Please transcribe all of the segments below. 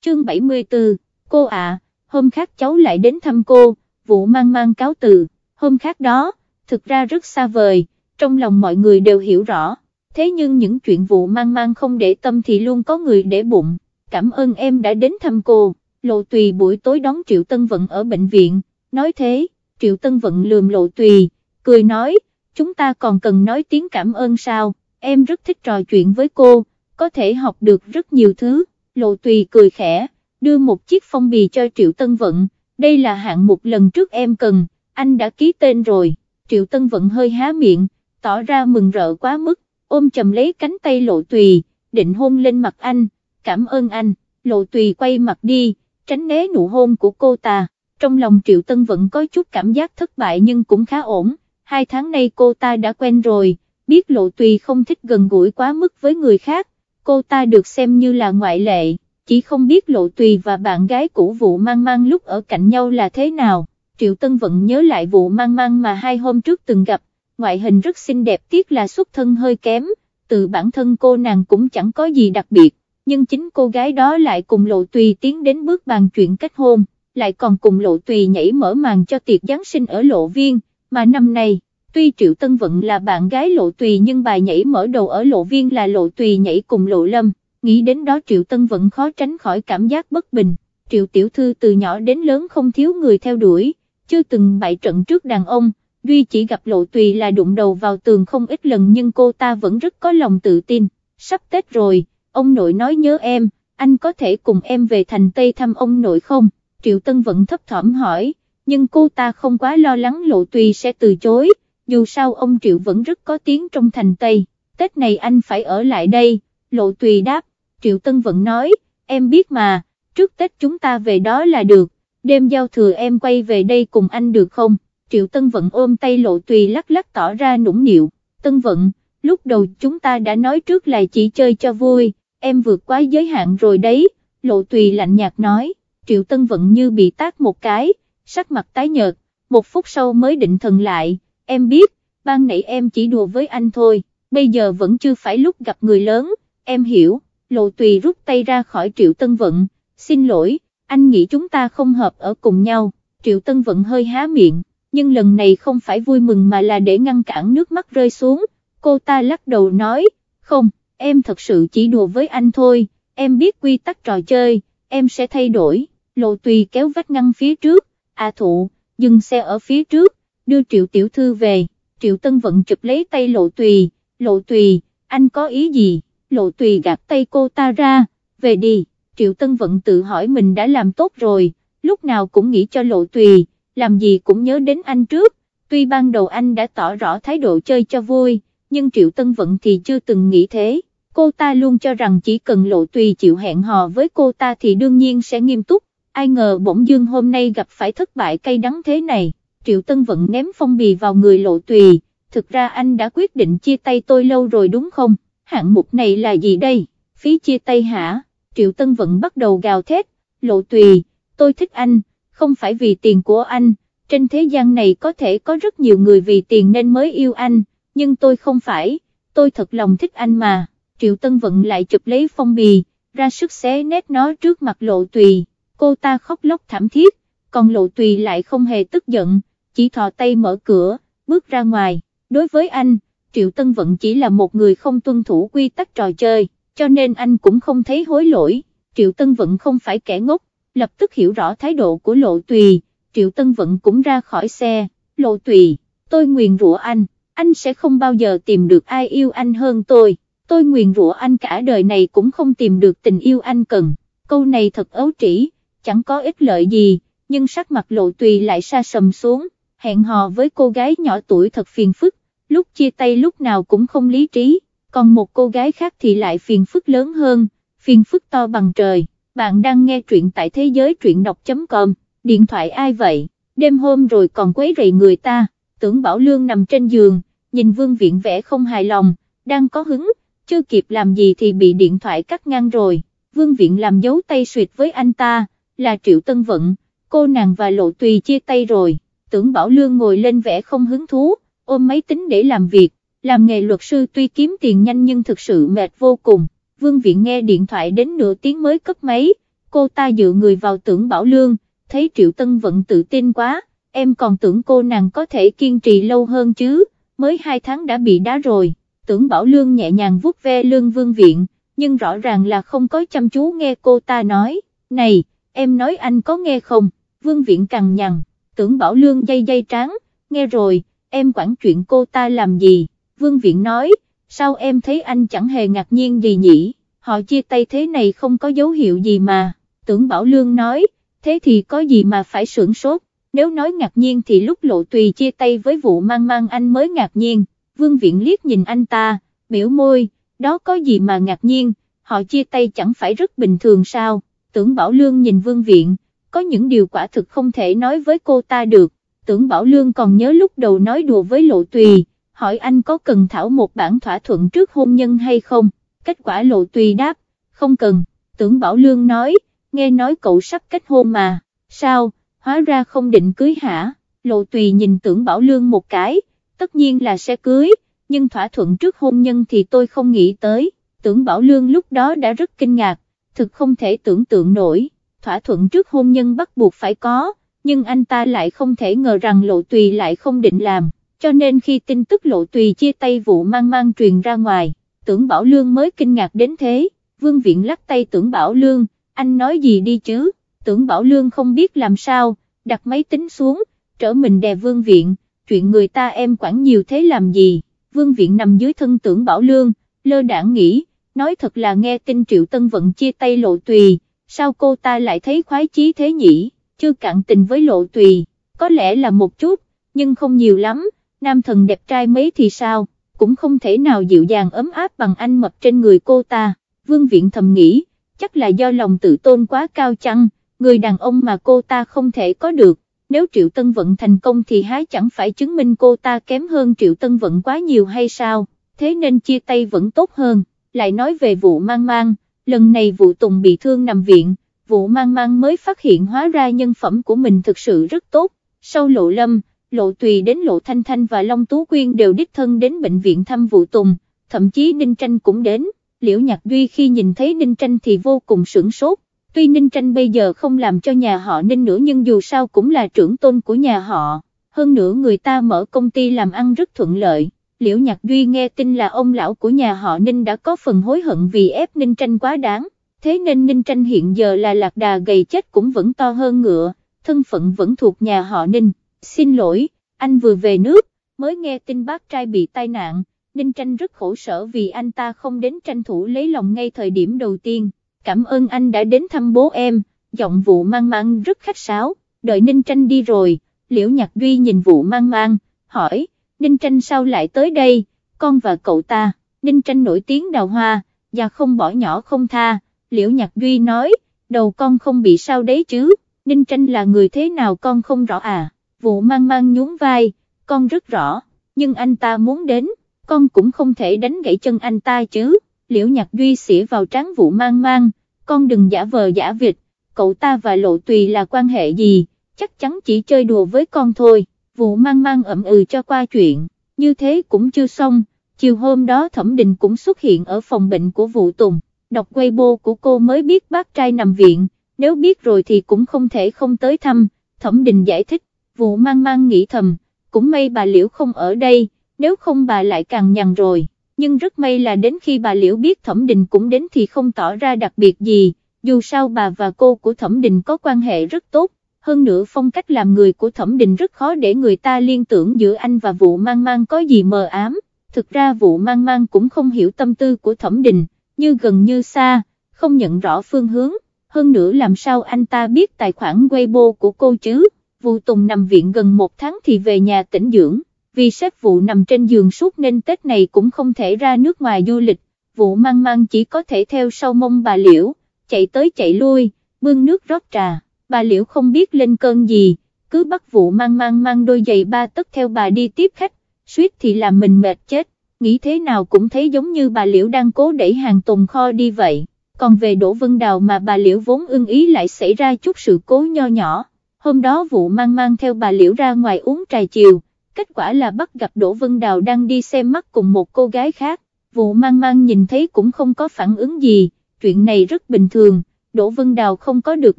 chương 74, cô ạ, hôm khác cháu lại đến thăm cô, vụ mang mang cáo từ, hôm khác đó, thực ra rất xa vời, trong lòng mọi người đều hiểu rõ, thế nhưng những chuyện vụ mang mang không để tâm thì luôn có người để bụng, cảm ơn em đã đến thăm cô, lộ tùy buổi tối đón Triệu Tân Vận ở bệnh viện, nói thế, Triệu Tân Vận lườm lộ tùy, cười nói, chúng ta còn cần nói tiếng cảm ơn sao, em rất thích trò chuyện với cô, có thể học được rất nhiều thứ, lộ tùy cười khẽ, đưa một chiếc phong bì cho Triệu Tân Vận, đây là hạng mục lần trước em cần, anh đã ký tên rồi, Triệu Tân Vận hơi há miệng, tỏ ra mừng rỡ quá mức, ôm chầm lấy cánh tay lộ tùy, định hôn lên mặt anh, cảm ơn anh, lộ tùy quay mặt đi, tránh né nụ hôn của cô ta, trong lòng Triệu Tân Vận có chút cảm giác thất bại nhưng cũng khá ổn, hai tháng nay cô ta đã quen rồi, biết lộ tùy không thích gần gũi quá mức với người khác, cô ta được xem như là ngoại lệ, chỉ không biết lộ tùy và bạn gái cũ vụ mang mang lúc ở cạnh nhau là thế nào, Triệu Tân vẫn nhớ lại vụ mang mang mà hai hôm trước từng gặp, ngoại hình rất xinh đẹp tiếc là xuất thân hơi kém, từ bản thân cô nàng cũng chẳng có gì đặc biệt, nhưng chính cô gái đó lại cùng lộ tùy tiến đến bước bàn chuyện kết hôn, lại còn cùng lộ tùy nhảy mở màn cho tiệc Giáng sinh ở lộ viên, mà năm nay, tuy Triệu Tân Vận là bạn gái lộ tùy nhưng bài nhảy mở đầu ở lộ viên là lộ tùy nhảy cùng lộ lâm, nghĩ đến đó Triệu Tân Vận khó tránh khỏi cảm giác bất bình, Triệu Tiểu Thư từ nhỏ đến lớn không thiếu người theo đuổi, chưa từng bại trận trước đàn ông, Duy chỉ gặp lộ tùy là đụng đầu vào tường không ít lần nhưng cô ta vẫn rất có lòng tự tin, sắp Tết rồi, ông nội nói nhớ em, anh có thể cùng em về thành Tây thăm ông nội không? Triệu Tân Vận thấp thỏm hỏi, nhưng cô ta không quá lo lắng lộ tùy sẽ từ chối, dù sao ông Triệu vẫn rất có tiếng trong thành Tây, Tết này anh phải ở lại đây, lộ tùy đáp, Triệu Tân vẫn nói, em biết mà, trước Tết chúng ta về đó là được, đêm giao thừa em quay về đây cùng anh được không? Triệu Tân Vận ôm tay lộ tùy lắc lắc tỏ ra nũng nịu, Tân Vận, lúc đầu chúng ta đã nói trước là chỉ chơi cho vui, em vượt quá giới hạn rồi đấy, lộ tùy lạnh nhạt nói, Triệu Tân Vận như bị tác một cái, sắc mặt tái nhợt, một phút sau mới định thần lại, em biết, ban nãy em chỉ đùa với anh thôi, bây giờ vẫn chưa phải lúc gặp người lớn, em hiểu, lộ tùy rút tay ra khỏi Triệu Tân Vận, xin lỗi, anh nghĩ chúng ta không hợp ở cùng nhau, Triệu Tân Vận hơi há miệng, nhưng lần này không phải vui mừng mà là để ngăn cản nước mắt rơi xuống, cô ta lắc đầu nói, không, em thật sự chỉ đùa với anh thôi, em biết quy tắc trò chơi, em sẽ thay đổi, lộ tùy kéo vách ngăn phía trước, à thụ, dừng xe ở phía trước, đưa triệu tiểu thư về, triệu tân vận chụp lấy tay lộ tùy, lộ tùy, anh có ý gì, lộ tùy gạt tay cô ta ra, về đi, triệu tân vận tự hỏi mình đã làm tốt rồi, lúc nào cũng nghĩ cho lộ tùy làm gì cũng nhớ đến anh trước, tuy ban đầu anh đã tỏ rõ thái độ chơi cho vui, nhưng Triệu Tân Vận thì chưa từng nghĩ thế, cô ta luôn cho rằng chỉ cần lộ tùy chịu hẹn hò với cô ta thì đương nhiên sẽ nghiêm túc, ai ngờ bỗng dương hôm nay gặp phải thất bại cay đắng thế này, Triệu Tân Vận ném phong bì vào người lộ tùy, thực ra anh đã quyết định chia tay tôi lâu rồi đúng không, hạng mục này là gì đây, phí chia tay hả, Triệu Tân Vận bắt đầu gào thét, lộ tùy, tôi thích anh, không phải vì tiền của anh, trên thế gian này có thể có rất nhiều người vì tiền nên mới yêu anh, nhưng tôi không phải, tôi thật lòng thích anh mà, Triệu Tân Vận lại chụp lấy phong bì, ra sức xé nét nó trước mặt lộ tùy, cô ta khóc lóc thảm thiết, còn lộ tùy lại không hề tức giận, chỉ thò tay mở cửa, bước ra ngoài, đối với anh, Triệu Tân Vận chỉ là một người không tuân thủ quy tắc trò chơi, cho nên anh cũng không thấy hối lỗi, Triệu Tân Vận không phải kẻ ngốc, lập tức hiểu rõ thái độ của lộ tùy, Triệu Tân Vận cũng ra khỏi xe, lộ tùy, tôi nguyền rủa anh, anh sẽ không bao giờ tìm được ai yêu anh hơn tôi, tôi nguyền rủa anh cả đời này cũng không tìm được tình yêu anh cần, câu này thật ấu trĩ, chẳng có ích lợi gì, nhưng sắc mặt lộ tùy lại xa sầm xuống, hẹn hò với cô gái nhỏ tuổi thật phiền phức, lúc chia tay lúc nào cũng không lý trí, còn một cô gái khác thì lại phiền phức lớn hơn, phiền phức to bằng trời. Bạn đang nghe truyện tại thế giới truyện đọc.com, điện thoại ai vậy, đêm hôm rồi còn quấy rầy người ta, tưởng Bảo Lương nằm trên giường, nhìn Vương Viện vẽ không hài lòng, đang có hứng, chưa kịp làm gì thì bị điện thoại cắt ngang rồi, Vương Viện làm dấu tay suyệt với anh ta, là Triệu Tân Vận, cô nàng và Lộ Tùy chia tay rồi, tưởng Bảo Lương ngồi lên vẽ không hứng thú, ôm máy tính để làm việc, làm nghề luật sư tuy kiếm tiền nhanh nhưng thực sự mệt vô cùng. Vương Viện nghe điện thoại đến nửa tiếng mới cấp máy, cô ta dựa người vào tưởng Bảo Lương, thấy Triệu Tân Vận tự tin quá, em còn tưởng cô nàng có thể kiên trì lâu hơn chứ, mới hai tháng đã bị đá rồi, tưởng Bảo Lương nhẹ nhàng vuốt ve lương vương viện, nhưng rõ ràng là không có chăm chú nghe cô ta nói, này, em nói anh có nghe không, vương viện cằn nhằn, tưởng Bảo Lương dây dây tráng, nghe rồi, em quản chuyện cô ta làm gì, vương viện nói, sao em thấy anh chẳng hề ngạc nhiên gì nhỉ, họ chia tay thế này không có dấu hiệu gì mà, tưởng Bảo Lương nói, thế thì có gì mà phải sưởng sốt, nếu nói ngạc nhiên thì lúc lộ tùy chia tay với vụ mang mang anh mới ngạc nhiên, vương viện liếc nhìn anh ta, biểu môi, đó có gì mà ngạc nhiên, họ chia tay chẳng phải rất bình thường sao, tưởng Bảo Lương nhìn vương viện, có những điều quả thực không thể nói với cô ta được, tưởng Bảo Lương còn nhớ lúc đầu nói đùa với lộ tùy, hỏi anh có cần thảo một bản thỏa thuận trước hôn nhân hay không, kết quả lộ tùy đáp, không cần, tưởng Bảo Lương nói, nghe nói cậu sắp kết hôn mà, sao, hóa ra không định cưới hả, lộ tùy nhìn tưởng Bảo Lương một cái, tất nhiên là sẽ cưới, nhưng thỏa thuận trước hôn nhân thì tôi không nghĩ tới, tưởng Bảo Lương lúc đó đã rất kinh ngạc, thực không thể tưởng tượng nổi, thỏa thuận trước hôn nhân bắt buộc phải có, nhưng anh ta lại không thể ngờ rằng lộ tùy lại không định làm, cho nên khi tin tức lộ tùy chia tay vụ mang mang truyền ra ngoài, tưởng Bảo Lương mới kinh ngạc đến thế, vương viện lắc tay tưởng Bảo Lương, anh nói gì đi chứ, tưởng Bảo Lương không biết làm sao, đặt máy tính xuống, trở mình đè vương viện, chuyện người ta em quản nhiều thế làm gì, vương viện nằm dưới thân tưởng Bảo Lương, lơ đảng nghĩ, nói thật là nghe tin Triệu Tân Vận chia tay lộ tùy, sao cô ta lại thấy khoái chí thế nhỉ, chưa cạn tình với lộ tùy, có lẽ là một chút, nhưng không nhiều lắm, nam thần đẹp trai mấy thì sao, cũng không thể nào dịu dàng ấm áp bằng anh mập trên người cô ta, vương viện thầm nghĩ, chắc là do lòng tự tôn quá cao chăng, người đàn ông mà cô ta không thể có được, nếu Triệu Tân Vận thành công thì hái chẳng phải chứng minh cô ta kém hơn Triệu Tân Vận quá nhiều hay sao, thế nên chia tay vẫn tốt hơn, lại nói về vụ mang mang, lần này vụ Tùng bị thương nằm viện, vụ mang mang mới phát hiện hóa ra nhân phẩm của mình thực sự rất tốt, sau lộ lâm, lộ tùy đến lộ thanh thanh và Long Tú Quyên đều đích thân đến bệnh viện thăm vụ Tùng, thậm chí Ninh Tranh cũng đến, liễu nhạc duy khi nhìn thấy Ninh Tranh thì vô cùng sửng sốt, tuy Ninh Tranh bây giờ không làm cho nhà họ Ninh nữa nhưng dù sao cũng là trưởng tôn của nhà họ, hơn nữa người ta mở công ty làm ăn rất thuận lợi. Liễu Nhạc Duy nghe tin là ông lão của nhà họ Ninh đã có phần hối hận vì ép Ninh Tranh quá đáng, thế nên Ninh Tranh hiện giờ là lạc đà gầy chết cũng vẫn to hơn ngựa, thân phận vẫn thuộc nhà họ Ninh, xin lỗi, anh vừa về nước, mới nghe tin bác trai bị tai nạn, Ninh Tranh rất khổ sở vì anh ta không đến tranh thủ lấy lòng ngay thời điểm đầu tiên, cảm ơn anh đã đến thăm bố em, giọng vụ mang mang rất khách sáo, đợi Ninh Tranh đi rồi, Liễu Nhạc Duy nhìn vụ mang mang, hỏi, Ninh Tranh sao lại tới đây, con và cậu ta, Ninh Tranh nổi tiếng đào hoa, và không bỏ nhỏ không tha, Liễu Nhạc Duy nói, đầu con không bị sao đấy chứ, Ninh Tranh là người thế nào con không rõ à, vụ mang mang nhún vai, con rất rõ, nhưng anh ta muốn đến, con cũng không thể đánh gãy chân anh ta chứ, Liễu Nhạc Duy xỉa vào trán vụ mang mang, con đừng giả vờ giả vịt, cậu ta và lộ tùy là quan hệ gì, chắc chắn chỉ chơi đùa với con thôi vụ mang mang ẩm ừ cho qua chuyện, như thế cũng chưa xong, chiều hôm đó thẩm Đình cũng xuất hiện ở phòng bệnh của vụ tùng, đọc Weibo của cô mới biết bác trai nằm viện, nếu biết rồi thì cũng không thể không tới thăm, thẩm Đình giải thích, vụ mang mang nghĩ thầm, cũng may bà Liễu không ở đây, nếu không bà lại càng nhằn rồi, nhưng rất may là đến khi bà Liễu biết thẩm Đình cũng đến thì không tỏ ra đặc biệt gì, dù sao bà và cô của thẩm Đình có quan hệ rất tốt, hơn nữa phong cách làm người của thẩm đình rất khó để người ta liên tưởng giữa anh và vụ mang mang có gì mờ ám, thực ra vụ mang mang cũng không hiểu tâm tư của thẩm đình như gần như xa, không nhận rõ phương hướng, hơn nữa làm sao anh ta biết tài khoản Weibo của cô chứ, vụ Tùng nằm viện gần một tháng thì về nhà tỉnh dưỡng, vì sếp vụ nằm trên giường suốt nên Tết này cũng không thể ra nước ngoài du lịch, vụ mang mang chỉ có thể theo sau mông bà Liễu, chạy tới chạy lui, bưng nước rót trà bà Liễu không biết lên cơn gì, cứ bắt vụ mang mang mang đôi giày ba tất theo bà đi tiếp khách, suýt thì làm mình mệt chết, nghĩ thế nào cũng thấy giống như bà Liễu đang cố đẩy hàng tồn kho đi vậy, còn về Đỗ Vân Đào mà bà Liễu vốn ưng ý lại xảy ra chút sự cố nho nhỏ, hôm đó vụ mang mang theo bà Liễu ra ngoài uống trà chiều, kết quả là bắt gặp Đỗ Vân Đào đang đi xem mắt cùng một cô gái khác, vụ mang mang nhìn thấy cũng không có phản ứng gì, chuyện này rất bình thường Đỗ Vân Đào không có được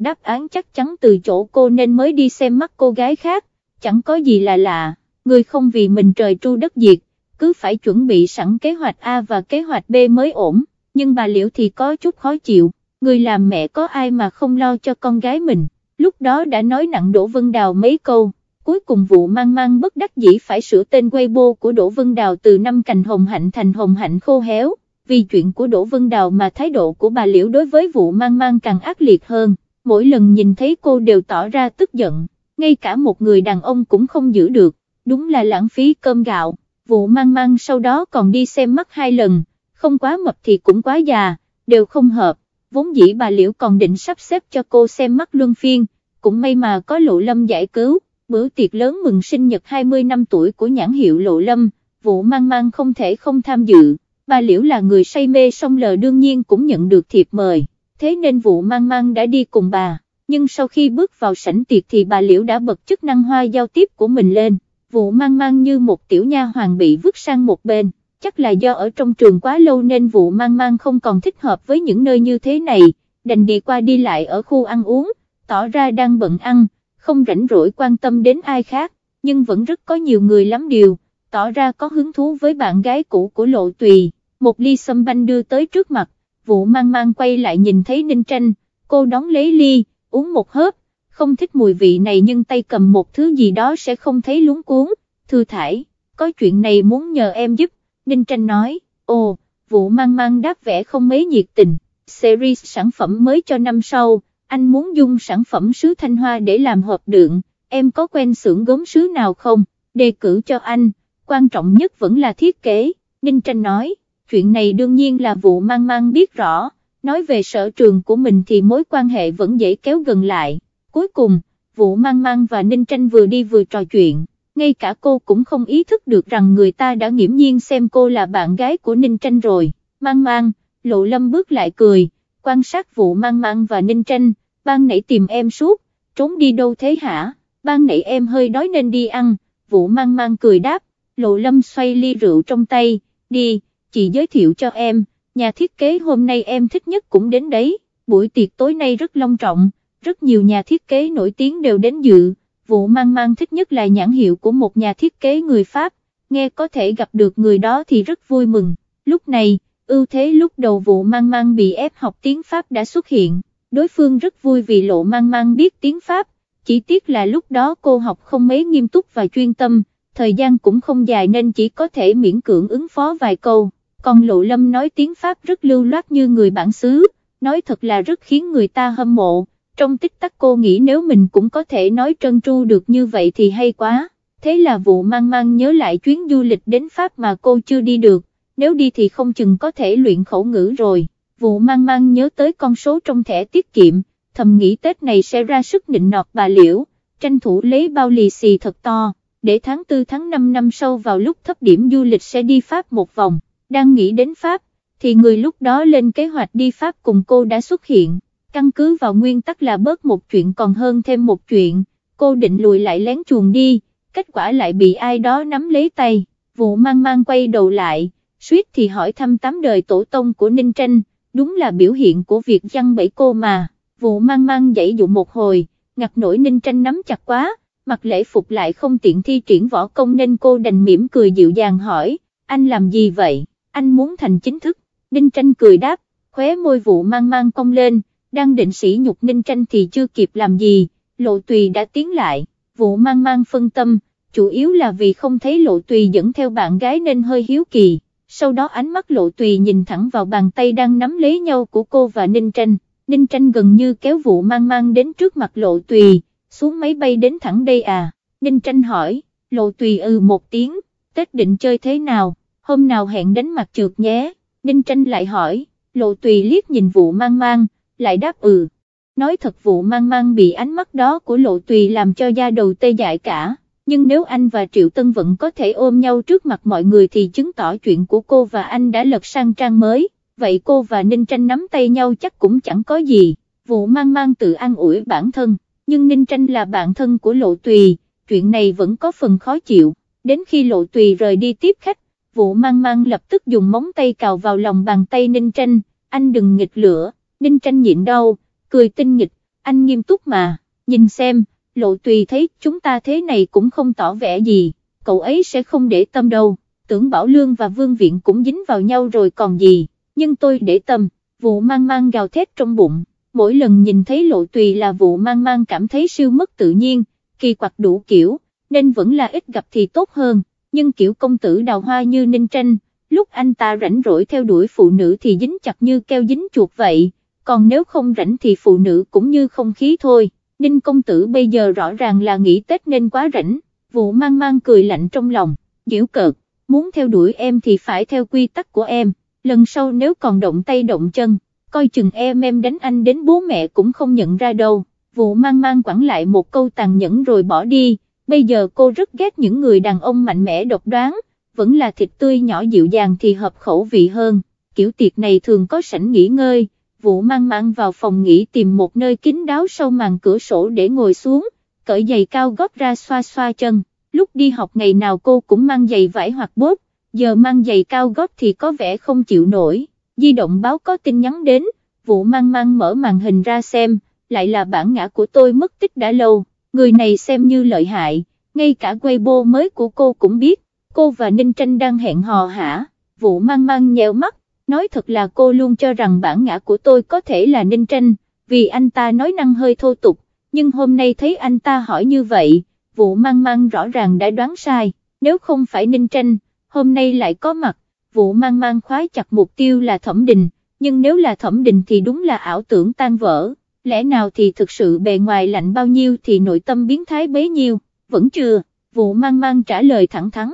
đáp án chắc chắn từ chỗ cô nên mới đi xem mắt cô gái khác, chẳng có gì là lạ, người không vì mình trời tru đất diệt, cứ phải chuẩn bị sẵn kế hoạch A và kế hoạch B mới ổn, nhưng bà Liễu thì có chút khó chịu, người làm mẹ có ai mà không lo cho con gái mình, lúc đó đã nói nặng Đỗ Vân Đào mấy câu, cuối cùng vụ mang mang bất đắc dĩ phải sửa tên Weibo của Đỗ Vân Đào từ năm cành hồng hạnh thành hồng hạnh khô héo, vì chuyện của Đỗ Vân Đào mà thái độ của bà Liễu đối với vụ mang mang càng ác liệt hơn, mỗi lần nhìn thấy cô đều tỏ ra tức giận, ngay cả một người đàn ông cũng không giữ được, đúng là lãng phí cơm gạo, vụ mang mang sau đó còn đi xem mắt hai lần, không quá mập thì cũng quá già, đều không hợp, vốn dĩ bà Liễu còn định sắp xếp cho cô xem mắt luân phiên, cũng may mà có lộ lâm giải cứu bữa tiệc lớn mừng sinh nhật 20 năm tuổi của nhãn hiệu Lộ Lâm, vụ mang mang không thể không tham dự, bà Liễu là người say mê song lờ đương nhiên cũng nhận được thiệp mời, thế nên vụ mang mang đã đi cùng bà, nhưng sau khi bước vào sảnh tiệc thì bà Liễu đã bật chức năng hoa giao tiếp của mình lên, vụ mang mang như một tiểu nha hoàng bị vứt sang một bên. Chắc là do ở trong trường quá lâu nên vụ mang mang không còn thích hợp với những nơi như thế này, đành đi qua đi lại ở khu ăn uống, tỏ ra đang bận ăn, không rảnh rỗi quan tâm đến ai khác, nhưng vẫn rất có nhiều người lắm điều, tỏ ra có hứng thú với bạn gái cũ của lộ tùy, một ly sâm banh đưa tới trước mặt, vụ mang mang quay lại nhìn thấy Ninh Tranh, cô đón lấy ly, uống một hớp, không thích mùi vị này nhưng tay cầm một thứ gì đó sẽ không thấy lúng cuốn, thư thải, có chuyện này muốn nhờ em giúp, Ninh Tranh nói, ồ, vụ mang mang đáp vẻ không mấy nhiệt tình, series sản phẩm mới cho năm sau anh muốn dùng sản phẩm sứ thanh hoa để làm hộp đựng, em có quen xưởng gốm sứ nào không, đề cử cho anh, quan trọng nhất vẫn là thiết kế, Ninh Tranh nói, chuyện này đương nhiên là vụ mang mang biết rõ, nói về sở trường của mình thì mối quan hệ vẫn dễ kéo gần lại, cuối cùng, vụ mang mang và Ninh Tranh vừa đi vừa trò chuyện, ngay cả cô cũng không ý thức được rằng người ta đã nghiễm nhiên xem cô là bạn gái của Ninh Tranh rồi, mang mang, lộ lâm bước lại cười, quan sát vụ mang mang và Ninh Tranh, ban nãy tìm em suốt, trốn đi đâu thế hả, ban nãy em hơi đói nên đi ăn, vụ mang mang cười đáp, lộ lâm xoay ly rượu trong tay, đi, chị giới thiệu cho em, nhà thiết kế hôm nay em thích nhất cũng đến đấy, buổi tiệc tối nay rất long trọng, rất nhiều nhà thiết kế nổi tiếng đều đến dự, vụ mang mang thích nhất là nhãn hiệu của một nhà thiết kế người Pháp, nghe có thể gặp được người đó thì rất vui mừng, lúc này, ưu thế lúc đầu vụ mang mang bị ép học tiếng Pháp đã xuất hiện. Đối phương rất vui vì lộ mang mang biết tiếng Pháp, chỉ tiếc là lúc đó cô học không mấy nghiêm túc và chuyên tâm, thời gian cũng không dài nên chỉ có thể miễn cưỡng ứng phó vài câu, còn lộ lâm nói tiếng Pháp rất lưu loát như người bản xứ, nói thật là rất khiến người ta hâm mộ, trong tích tắc cô nghĩ nếu mình cũng có thể nói trân tru được như vậy thì hay quá, thế là vụ mang mang nhớ lại chuyến du lịch đến Pháp mà cô chưa đi được, nếu đi thì không chừng có thể luyện khẩu ngữ rồi. Vụ mang mang nhớ tới con số trong thẻ tiết kiệm, thầm nghĩ Tết này sẽ ra sức nịnh nọt bà Liễu, tranh thủ lấy bao lì xì thật to, để tháng 4 tháng 5 năm sau vào lúc thấp điểm du lịch sẽ đi Pháp một vòng, đang nghĩ đến Pháp, thì người lúc đó lên kế hoạch đi Pháp cùng cô đã xuất hiện, căn cứ vào nguyên tắc là bớt một chuyện còn hơn thêm một chuyện, cô định lùi lại lén chuồng đi, kết quả lại bị ai đó nắm lấy tay, vụ mang mang quay đầu lại, suýt thì hỏi thăm tám đời tổ tông của Ninh Tranh, đúng là biểu hiện của việc chăn bẫy cô mà, vụ mang mang dãy dụ một hồi, ngặt nổi ninh tranh nắm chặt quá, mặc lễ phục lại không tiện thi triển võ công nên cô đành mỉm cười dịu dàng hỏi, anh làm gì vậy, anh muốn thành chính thức, ninh tranh cười đáp, khóe môi vụ mang mang cong lên, đang định sỉ nhục ninh tranh thì chưa kịp làm gì, lộ tùy đã tiến lại, vụ mang mang phân tâm, chủ yếu là vì không thấy lộ tùy dẫn theo bạn gái nên hơi hiếu kỳ sau đó ánh mắt lộ tùy nhìn thẳng vào bàn tay đang nắm lấy nhau của cô và Ninh Tranh, Ninh Tranh gần như kéo vụ mang mang đến trước mặt lộ tùy, xuống máy bay đến thẳng đây à, Ninh Tranh hỏi, lộ tùy ừ một tiếng, Tết định chơi thế nào, hôm nào hẹn đánh mặt trượt nhé, Ninh Tranh lại hỏi, lộ tùy liếc nhìn vụ mang mang, lại đáp ừ, nói thật vụ mang mang bị ánh mắt đó của lộ tùy làm cho da đầu tê dại cả nhưng nếu anh và Triệu Tân vẫn có thể ôm nhau trước mặt mọi người thì chứng tỏ chuyện của cô và anh đã lật sang trang mới, vậy cô và Ninh Tranh nắm tay nhau chắc cũng chẳng có gì, vụ mang mang tự an ủi bản thân, nhưng Ninh Tranh là bạn thân của Lộ Tùy, chuyện này vẫn có phần khó chịu, đến khi Lộ Tùy rời đi tiếp khách, vụ mang mang lập tức dùng móng tay cào vào lòng bàn tay Ninh Tranh, anh đừng nghịch lửa, Ninh Tranh nhịn đau, cười tinh nghịch, anh nghiêm túc mà, nhìn xem, lộ tùy thấy chúng ta thế này cũng không tỏ vẻ gì, cậu ấy sẽ không để tâm đâu, tưởng Bảo Lương và Vương Viện cũng dính vào nhau rồi còn gì, nhưng tôi để tâm, vụ mang mang gào thét trong bụng, mỗi lần nhìn thấy lộ tùy là vụ mang mang cảm thấy siêu mất tự nhiên, kỳ quặc đủ kiểu, nên vẫn là ít gặp thì tốt hơn, nhưng kiểu công tử đào hoa như ninh tranh, lúc anh ta rảnh rỗi theo đuổi phụ nữ thì dính chặt như keo dính chuột vậy, còn nếu không rảnh thì phụ nữ cũng như không khí thôi, ninh công tử bây giờ rõ ràng là nghỉ Tết nên quá rảnh, vụ mang mang cười lạnh trong lòng, diễu cợt, muốn theo đuổi em thì phải theo quy tắc của em, lần sau nếu còn động tay động chân, coi chừng em em đánh anh đến bố mẹ cũng không nhận ra đâu, vụ mang mang quẳng lại một câu tàn nhẫn rồi bỏ đi, bây giờ cô rất ghét những người đàn ông mạnh mẽ độc đoán, vẫn là thịt tươi nhỏ dịu dàng thì hợp khẩu vị hơn, kiểu tiệc này thường có sảnh nghỉ ngơi, vụ mang mang vào phòng nghỉ tìm một nơi kín đáo sau màn cửa sổ để ngồi xuống, cởi giày cao gót ra xoa xoa chân, lúc đi học ngày nào cô cũng mang giày vải hoặc bốt, giờ mang giày cao gót thì có vẻ không chịu nổi, di động báo có tin nhắn đến, vụ mang mang mở màn hình ra xem, lại là bản ngã của tôi mất tích đã lâu, người này xem như lợi hại, ngay cả Weibo mới của cô cũng biết, cô và Ninh Tranh đang hẹn hò hả, vụ mang mang nhèo mắt, nói thật là cô luôn cho rằng bản ngã của tôi có thể là Ninh Tranh, vì anh ta nói năng hơi thô tục, nhưng hôm nay thấy anh ta hỏi như vậy, vụ mang mang rõ ràng đã đoán sai, nếu không phải Ninh Tranh, hôm nay lại có mặt, vụ mang mang khoái chặt mục tiêu là thẩm đình, nhưng nếu là thẩm đình thì đúng là ảo tưởng tan vỡ, lẽ nào thì thực sự bề ngoài lạnh bao nhiêu thì nội tâm biến thái bấy nhiêu, vẫn chưa, vụ mang mang trả lời thẳng thắn.